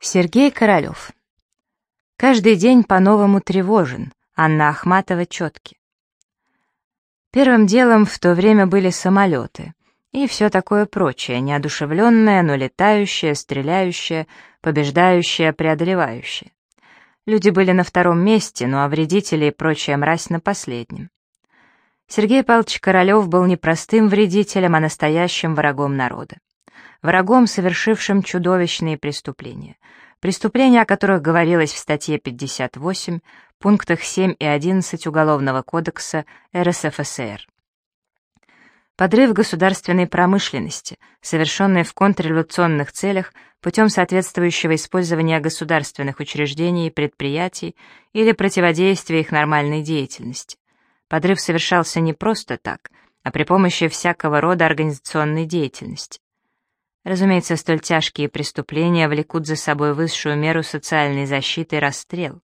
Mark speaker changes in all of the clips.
Speaker 1: Сергей Королев. Каждый день по-новому тревожен. Анна Ахматова четки. Первым делом в то время были самолеты. И все такое прочее, неодушевленное, но летающее, стреляющее, побеждающее, преодолевающее. Люди были на втором месте, ну а вредители и прочая мразь на последнем. Сергей Павлович Королев был не простым вредителем, а настоящим врагом народа врагом, совершившим чудовищные преступления. Преступления, о которых говорилось в статье 58, пунктах 7 и 11 Уголовного кодекса РСФСР. Подрыв государственной промышленности, совершенный в контрреволюционных целях путем соответствующего использования государственных учреждений и предприятий или противодействия их нормальной деятельности. Подрыв совершался не просто так, а при помощи всякого рода организационной деятельности. Разумеется, столь тяжкие преступления влекут за собой высшую меру социальной защиты и расстрел.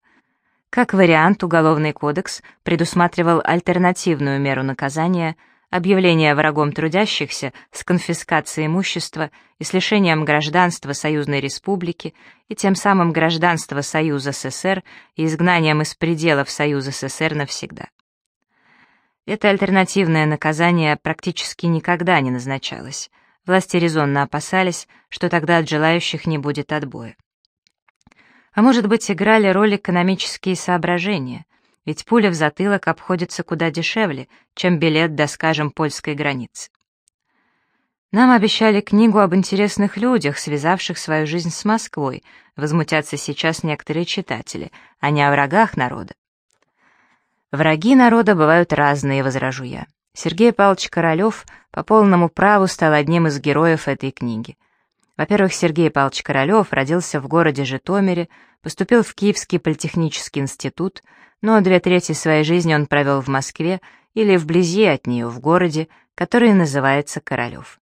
Speaker 1: Как вариант, Уголовный кодекс предусматривал альтернативную меру наказания — объявление врагом трудящихся с конфискацией имущества и с лишением гражданства Союзной Республики и тем самым гражданства Союза СССР и изгнанием из пределов Союза СССР навсегда. Это альтернативное наказание практически никогда не назначалось — Власти резонно опасались, что тогда от желающих не будет отбоя. А может быть, играли роль экономические соображения, ведь пуля в затылок обходится куда дешевле, чем билет до, скажем, польской границы. Нам обещали книгу об интересных людях, связавших свою жизнь с Москвой, возмутятся сейчас некоторые читатели, а не о врагах народа. Враги народа бывают разные, возражу я. Сергей Павлович Королев по полному праву стал одним из героев этой книги. Во-первых, Сергей Павлович Королев родился в городе Житомире, поступил в Киевский политехнический институт, но две трети своей жизни он провел в Москве или вблизи от нее, в городе, который называется Королев.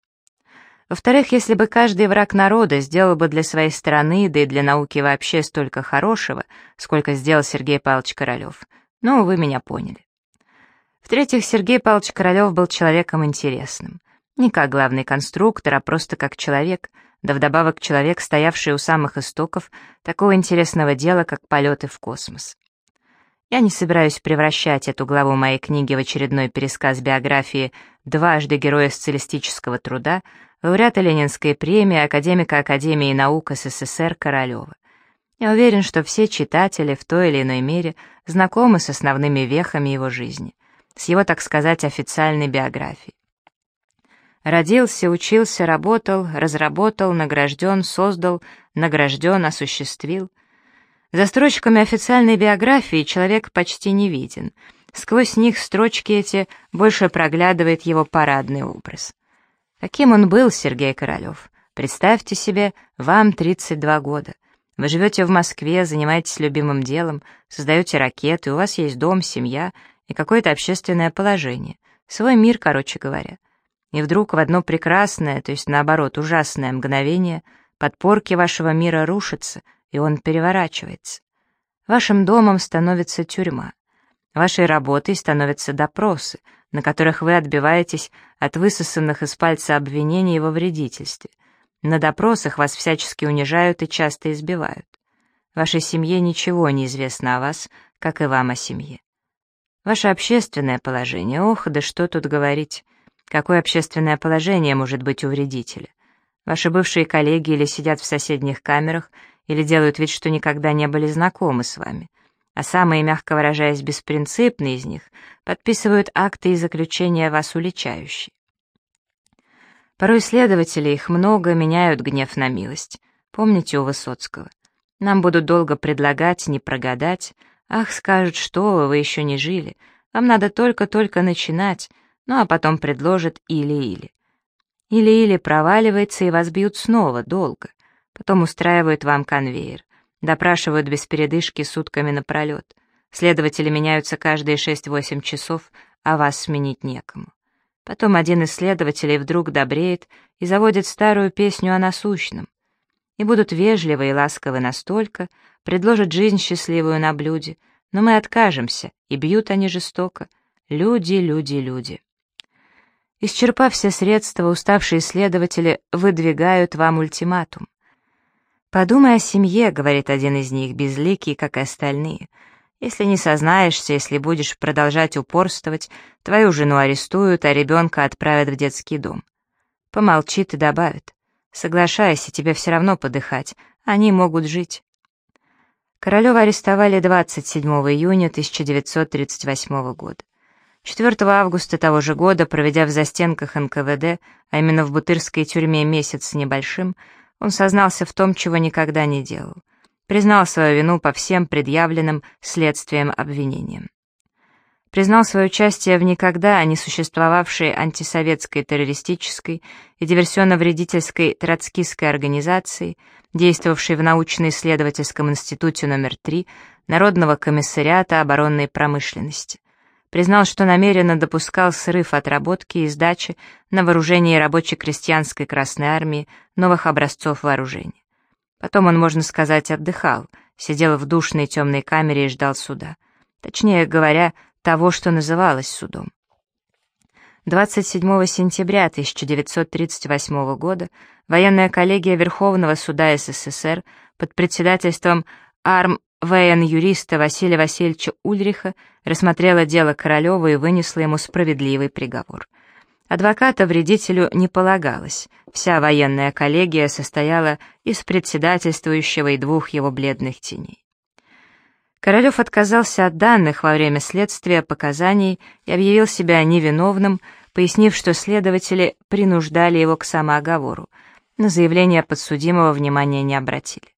Speaker 1: Во-вторых, если бы каждый враг народа сделал бы для своей страны, да и для науки вообще столько хорошего, сколько сделал Сергей Павлович Королев, ну, вы меня поняли. В-третьих, Сергей Павлович Королев был человеком интересным. Не как главный конструктор, а просто как человек, да вдобавок человек, стоявший у самых истоков такого интересного дела, как полеты в космос. Я не собираюсь превращать эту главу моей книги в очередной пересказ биографии дважды героя социалистического труда, лауреата Ленинской премии, академика Академии наук СССР Королева. Я уверен, что все читатели в той или иной мере знакомы с основными вехами его жизни с его, так сказать, официальной биографией. Родился, учился, работал, разработал, награжден, создал, награжден, осуществил. За строчками официальной биографии человек почти не виден. Сквозь них строчки эти больше проглядывает его парадный образ. Каким он был, Сергей Королев? Представьте себе, вам 32 года. Вы живете в Москве, занимаетесь любимым делом, создаете ракеты, у вас есть дом, семья — и какое-то общественное положение, свой мир, короче говоря. И вдруг в одно прекрасное, то есть наоборот ужасное мгновение, подпорки вашего мира рушатся, и он переворачивается. Вашим домом становится тюрьма. Вашей работой становятся допросы, на которых вы отбиваетесь от высосанных из пальца обвинений во вредительстве. На допросах вас всячески унижают и часто избивают. Вашей семье ничего не известно о вас, как и вам о семье. Ваше общественное положение, ох, да что тут говорить. Какое общественное положение может быть у вредителя? Ваши бывшие коллеги или сидят в соседних камерах, или делают вид, что никогда не были знакомы с вами. А самые, мягко выражаясь, беспринципные из них подписывают акты и заключения вас уличающие. Порой следователи, их много, меняют гнев на милость. Помните у Высоцкого? Нам будут долго предлагать, не прогадать, Ах, скажут, что вы, вы еще не жили. Вам надо только-только начинать, ну а потом предложат или-или. Или-или проваливается, и вас бьют снова, долго. Потом устраивают вам конвейер. Допрашивают без передышки сутками напролет. Следователи меняются каждые 6-8 часов, а вас сменить некому. Потом один из следователей вдруг добреет и заводит старую песню о насущном. И будут вежливы и ласковы настолько, предложат жизнь счастливую на блюде, но мы откажемся, и бьют они жестоко. Люди, люди, люди. Исчерпав все средства, уставшие следователи выдвигают вам ультиматум. «Подумай о семье», — говорит один из них, безликий, как и остальные. «Если не сознаешься, если будешь продолжать упорствовать, твою жену арестуют, а ребенка отправят в детский дом». Помолчит и добавит. «Соглашайся, тебе все равно подыхать, они могут жить». Королева арестовали 27 июня 1938 года. 4 августа того же года, проведя в застенках НКВД, а именно в Бутырской тюрьме месяц с небольшим, он сознался в том, чего никогда не делал. Признал свою вину по всем предъявленным следствием обвинениям. Признал свое участие в никогда не существовавшей антисоветской террористической и диверсионно-вредительской троцкистской организации, действовавшей в научно-исследовательском институте номер 3 Народного комиссариата оборонной промышленности признал, что намеренно допускал срыв отработки и сдачи на вооружение рабоче-крестьянской Красной Армии новых образцов вооружения. Потом он, можно сказать, отдыхал, сидел в душной темной камере и ждал суда. Точнее говоря, того, что называлось судом. 27 сентября 1938 года военная коллегия Верховного суда СССР под председательством Арм Воен-юриста Василия Васильевича Ульриха рассмотрела дело Королева и вынесла ему справедливый приговор. Адвоката вредителю не полагалось, вся военная коллегия состояла из председательствующего и двух его бледных теней. Королев отказался от данных во время следствия показаний и объявил себя невиновным, пояснив, что следователи принуждали его к самооговору. На заявление подсудимого внимания не обратили.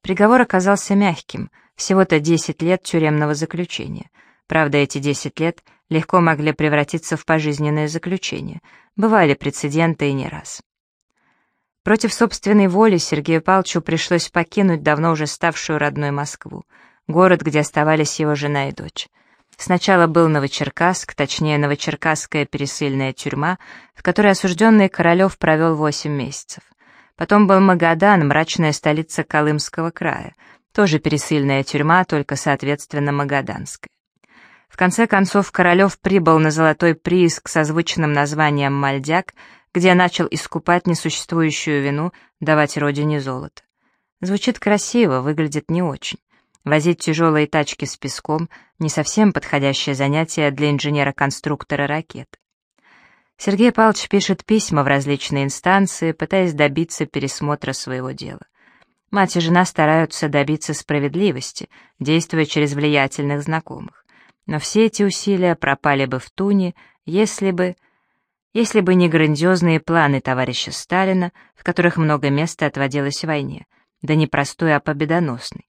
Speaker 1: Приговор оказался мягким, всего-то 10 лет тюремного заключения. Правда, эти 10 лет легко могли превратиться в пожизненное заключение. Бывали прецеденты и не раз. Против собственной воли Сергею Павловичу пришлось покинуть давно уже ставшую родной Москву, город, где оставались его жена и дочь. Сначала был Новочеркасск, точнее Новочеркасская пересыльная тюрьма, в которой осужденный Королев провел 8 месяцев. Потом был Магадан, мрачная столица Колымского края, тоже пересыльная тюрьма, только, соответственно, Магаданская. В конце концов, Королев прибыл на золотой прииск со звучным названием «Мальдяк», где начал искупать несуществующую вину, давать родине золото. Звучит красиво, выглядит не очень. Возить тяжелые тачки с песком — не совсем подходящее занятие для инженера-конструктора ракет. Сергей Павлович пишет письма в различные инстанции, пытаясь добиться пересмотра своего дела. Мать и жена стараются добиться справедливости, действуя через влиятельных знакомых. Но все эти усилия пропали бы в туне, если бы... Если бы не грандиозные планы товарища Сталина, в которых много места отводилось войне, да не простой, а победоносный.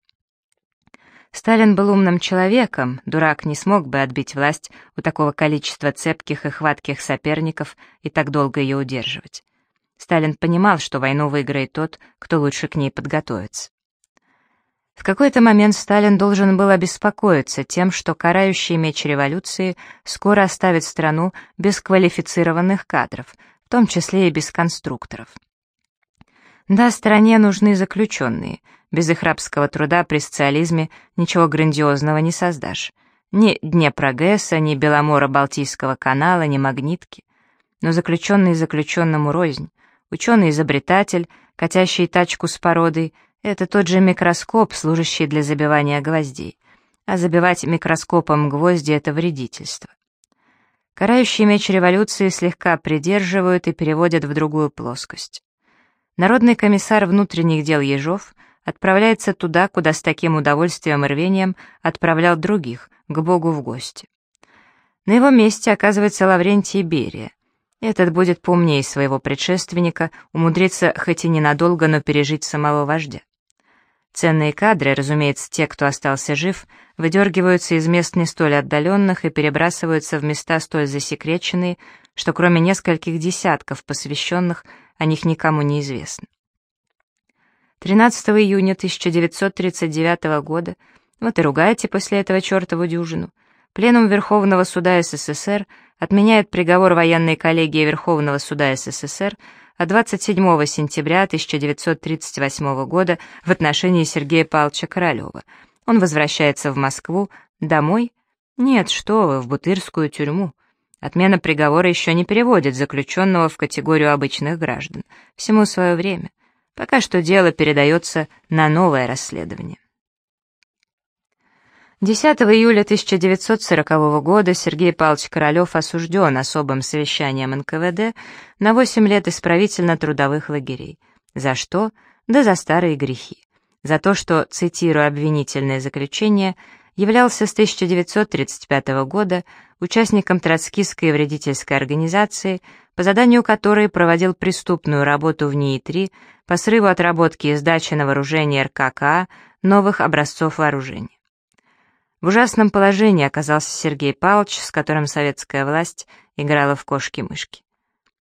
Speaker 1: Сталин был умным человеком, дурак не смог бы отбить власть у такого количества цепких и хватких соперников и так долго ее удерживать. Сталин понимал, что войну выиграет тот, кто лучше к ней подготовится. В какой-то момент Сталин должен был обеспокоиться тем, что карающий меч революции скоро оставит страну без квалифицированных кадров, в том числе и без конструкторов. Да, стране нужны заключенные — без их рабского труда при социализме ничего грандиозного не создашь. Ни Днепрогресса, ни Беломора-Балтийского канала, ни Магнитки. Но заключенный заключенному рознь. Ученый-изобретатель, катящий тачку с породой, это тот же микроскоп, служащий для забивания гвоздей. А забивать микроскопом гвозди — это вредительство. Карающий меч революции слегка придерживают и переводят в другую плоскость. Народный комиссар внутренних дел Ежов отправляется туда, куда с таким удовольствием и рвением отправлял других, к Богу в гости. На его месте оказывается Лаврентий Берия. Этот будет поумнее своего предшественника, умудриться хоть и ненадолго, но пережить самого вождя. Ценные кадры, разумеется, те, кто остался жив, выдергиваются из мест не столь отдаленных и перебрасываются в места столь засекреченные, что кроме нескольких десятков посвященных, о них никому не известно. 13 июня 1939 года, вот и ругаете после этого чертову дюжину, Пленум Верховного суда СССР отменяет приговор военной коллегии Верховного суда СССР от 27 сентября 1938 года в отношении Сергея Павловича Королева. Он возвращается в Москву, домой? Нет, что вы, в Бутырскую тюрьму. Отмена приговора еще не переводит заключенного в категорию обычных граждан. Всему свое время. Пока что дело передается на новое расследование. 10 июля 1940 года Сергей Павлович Королев осужден особым совещанием НКВД на 8 лет исправительно-трудовых лагерей. За что? Да за старые грехи. За то, что, цитирую обвинительное заключение, являлся с 1935 года участником троцкистской вредительской организации, по заданию которой проводил преступную работу в НИИ-3 по срыву отработки и сдачи на вооружение РККА новых образцов вооружения. В ужасном положении оказался Сергей Павлович, с которым советская власть играла в кошки-мышки.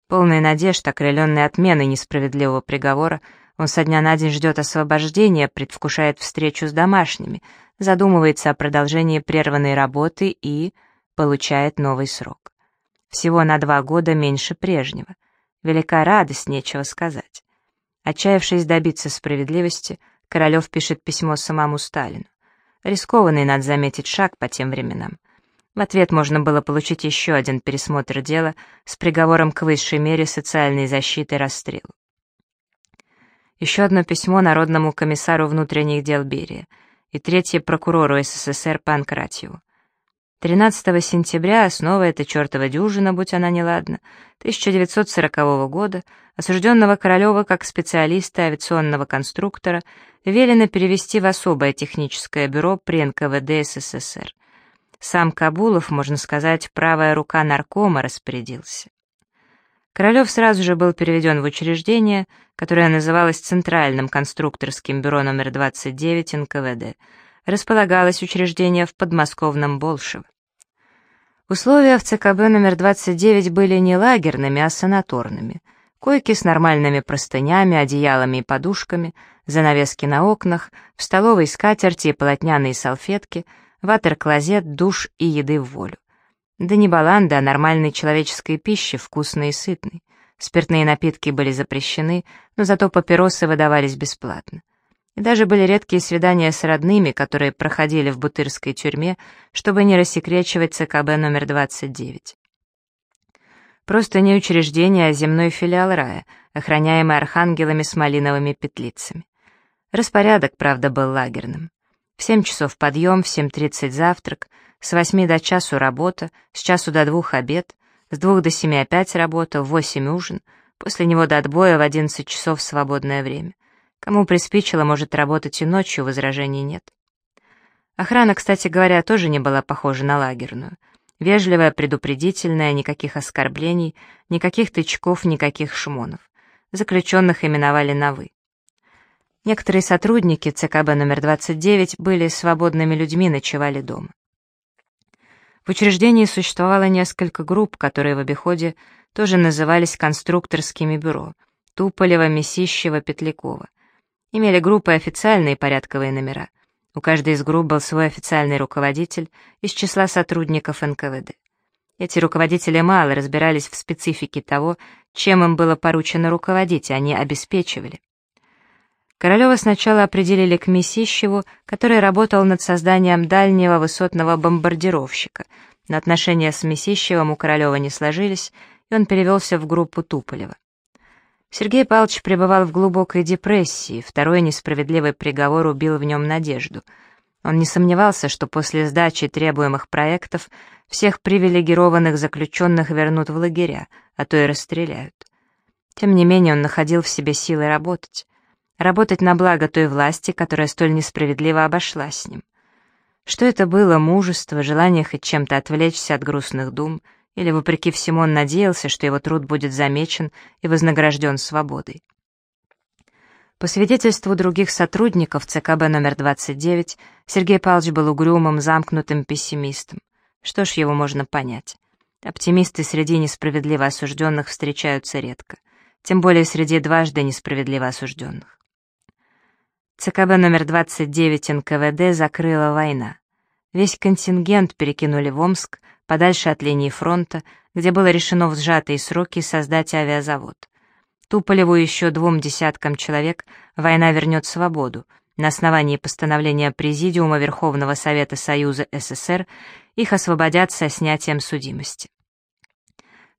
Speaker 1: Полный надежд, окрыленный отменой несправедливого приговора, он со дня на день ждет освобождения, предвкушает встречу с домашними, задумывается о продолжении прерванной работы и получает новый срок. Всего на два года меньше прежнего. Велика радость, нечего сказать. Отчаявшись добиться справедливости, Королев пишет письмо самому Сталину. Рискованный, надо заметить, шаг по тем временам. В ответ можно было получить еще один пересмотр дела с приговором к высшей мере социальной защиты расстрелу. Еще одно письмо Народному комиссару внутренних дел Берия и третье прокурору СССР Панкратьеву. 13 сентября, снова эта чертова дюжина, будь она неладна, 1940 года, осужденного Королева как специалиста авиационного конструктора, велено перевести в особое техническое бюро при НКВД СССР. Сам Кабулов, можно сказать, правая рука наркома распорядился. Королев сразу же был переведен в учреждение, которое называлось Центральным конструкторским бюро номер 29 НКВД. Располагалось учреждение в подмосковном Болшево. Условия в ЦКБ номер 29 были не лагерными, а санаторными. Койки с нормальными простынями, одеялами и подушками, занавески на окнах, в столовой скатерти и полотняные салфетки, ватер-клозет, душ и еды в волю. Да не баланда, а нормальной человеческой пищи, вкусной и сытной. Спиртные напитки были запрещены, но зато папиросы выдавались бесплатно. И даже были редкие свидания с родными, которые проходили в Бутырской тюрьме, чтобы не рассекречивать ЦКБ номер 29. Просто не учреждение, а земной филиал рая, охраняемый архангелами с малиновыми петлицами. Распорядок, правда, был лагерным. В 7 часов подъем, в 7.30 завтрак, с 8 до часу работа, с часу до двух обед, с двух до семи опять работа, в 8 ужин, после него до отбоя в 11 часов свободное время. Кому приспичило, может работать и ночью, возражений нет. Охрана, кстати говоря, тоже не была похожа на лагерную. Вежливая, предупредительная, никаких оскорблений, никаких тычков, никаких шмонов. Заключенных именовали на «вы». Некоторые сотрудники ЦКБ номер 29 были свободными людьми, ночевали дома. В учреждении существовало несколько групп, которые в обиходе тоже назывались конструкторскими бюро — Туполева, Месищева, Петлякова — имели группы официальные порядковые номера. У каждой из групп был свой официальный руководитель из числа сотрудников НКВД. Эти руководители мало разбирались в специфике того, чем им было поручено руководить, они обеспечивали. Королева сначала определили к Месищеву, который работал над созданием дальнего высотного бомбардировщика, но отношения с Месищевым у Королева не сложились, и он перевелся в группу Туполева. Сергей Павлович пребывал в глубокой депрессии, второй несправедливый приговор убил в нем надежду. Он не сомневался, что после сдачи требуемых проектов всех привилегированных заключенных вернут в лагеря, а то и расстреляют. Тем не менее он находил в себе силы работать. Работать на благо той власти, которая столь несправедливо обошлась с ним. Что это было, мужество, желание хоть чем-то отвлечься от грустных дум — или, вопреки всему, он надеялся, что его труд будет замечен и вознагражден свободой. По свидетельству других сотрудников ЦКБ номер 29, Сергей Павлович был угрюмым, замкнутым пессимистом. Что ж, его можно понять. Оптимисты среди несправедливо осужденных встречаются редко, тем более среди дважды несправедливо осужденных. ЦКБ номер 29 НКВД закрыла война. Весь контингент перекинули в Омск, подальше от линии фронта, где было решено в сжатые сроки создать авиазавод. Туполеву еще двум десяткам человек война вернет свободу. На основании постановления Президиума Верховного Совета Союза СССР их освободят со снятием судимости.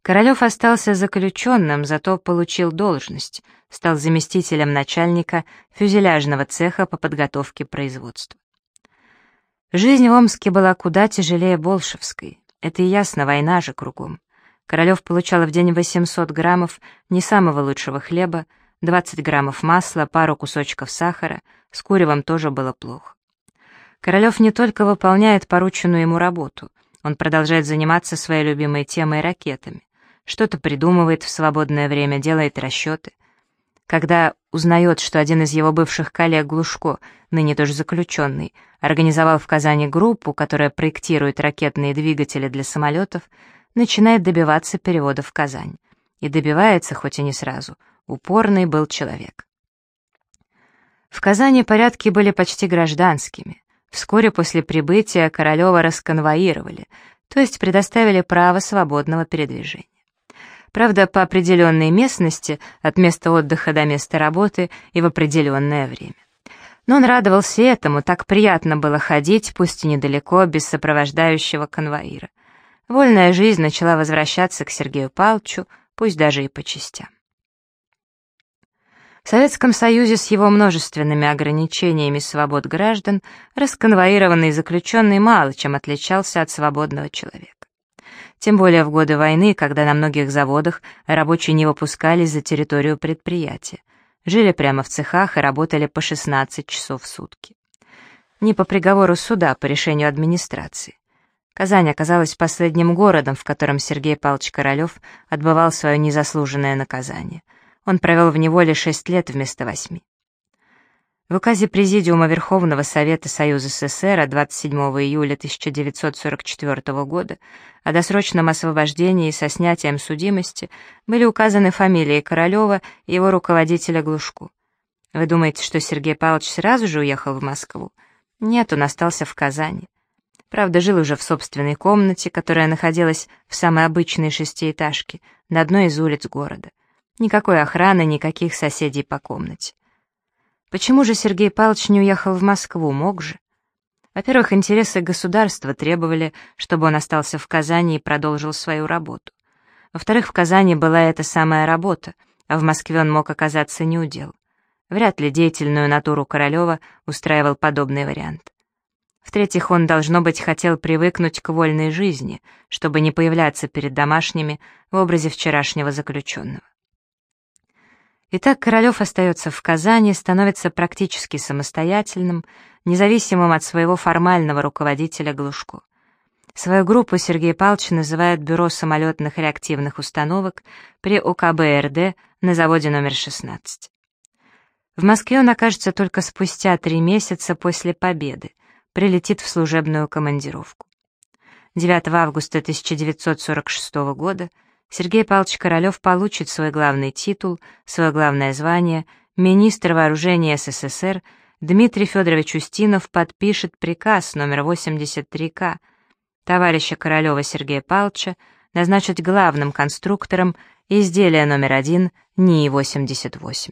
Speaker 1: Королев остался заключенным, зато получил должность, стал заместителем начальника фюзеляжного цеха по подготовке производства. Жизнь в Омске была куда тяжелее Болшевской. Это и ясно, война же кругом. Королев получал в день 800 граммов не самого лучшего хлеба, 20 граммов масла, пару кусочков сахара, с куревом тоже было плохо. Королев не только выполняет порученную ему работу, он продолжает заниматься своей любимой темой ракетами, что-то придумывает в свободное время, делает расчеты. Когда узнает, что один из его бывших коллег Глушко, ныне тоже заключенный, организовал в Казани группу, которая проектирует ракетные двигатели для самолетов, начинает добиваться перевода в Казань. И добивается, хоть и не сразу — Упорный был человек. В Казани порядки были почти гражданскими. Вскоре после прибытия Королева расконвоировали, то есть предоставили право свободного передвижения. Правда, по определенной местности, от места отдыха до места работы и в определенное время. Но он радовался этому, так приятно было ходить, пусть и недалеко, без сопровождающего конвоира. Вольная жизнь начала возвращаться к Сергею Павловичу, пусть даже и по частям. В Советском Союзе с его множественными ограничениями свобод граждан расконвоированный заключенный мало чем отличался от свободного человека. Тем более в годы войны, когда на многих заводах рабочие не выпускались за территорию предприятия, жили прямо в цехах и работали по 16 часов в сутки. Не по приговору суда, по решению администрации. Казань оказалась последним городом, в котором Сергей Павлович Королев отбывал свое незаслуженное наказание — он провел в неволе шесть лет вместо восьми. В указе Президиума Верховного Совета Союза СССР от 27 июля 1944 года о досрочном освобождении со снятием судимости были указаны фамилии Королева и его руководителя Глушку. Вы думаете, что Сергей Павлович сразу же уехал в Москву? Нет, он остался в Казани. Правда, жил уже в собственной комнате, которая находилась в самой обычной шестиэтажке на одной из улиц города. Никакой охраны, никаких соседей по комнате. Почему же Сергей Павлович не уехал в Москву, мог же? Во-первых, интересы государства требовали, чтобы он остался в Казани и продолжил свою работу. Во-вторых, в Казани была эта самая работа, а в Москве он мог оказаться неудел. Вряд ли деятельную натуру Королева устраивал подобный вариант. В-третьих, он, должно быть, хотел привыкнуть к вольной жизни, чтобы не появляться перед домашними в образе вчерашнего заключенного. Итак, Королев остается в Казани, становится практически самостоятельным, независимым от своего формального руководителя Глушко. Свою группу Сергей Павлович называет Бюро самолетных реактивных установок при УКБРД на заводе номер 16. В Москве он окажется только спустя три месяца после победы, прилетит в служебную командировку. 9 августа 1946 года Сергей Павлович Королев получит свой главный титул, свое главное звание, министр вооружения СССР Дмитрий Федорович Устинов подпишет приказ номер 83К товарища Королева Сергея Павловича назначить главным конструктором изделия номер один НИИ-88.